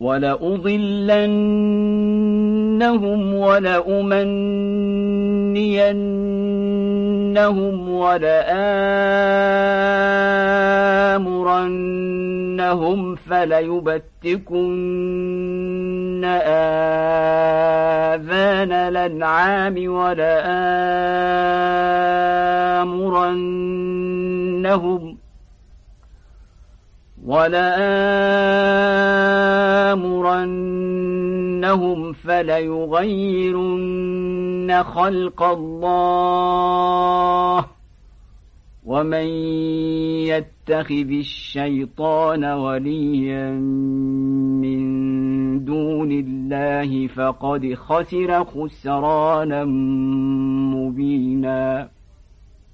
ولأضلنهم ولأمنينهم ولآمرنهم فليبتكن آذان الأنعام ولآمرنهم ولآمرنهم فليغيرن خلق الله ومن يتخذ الشيطان وليا من دون الله فقد خسر خسرانا مبينا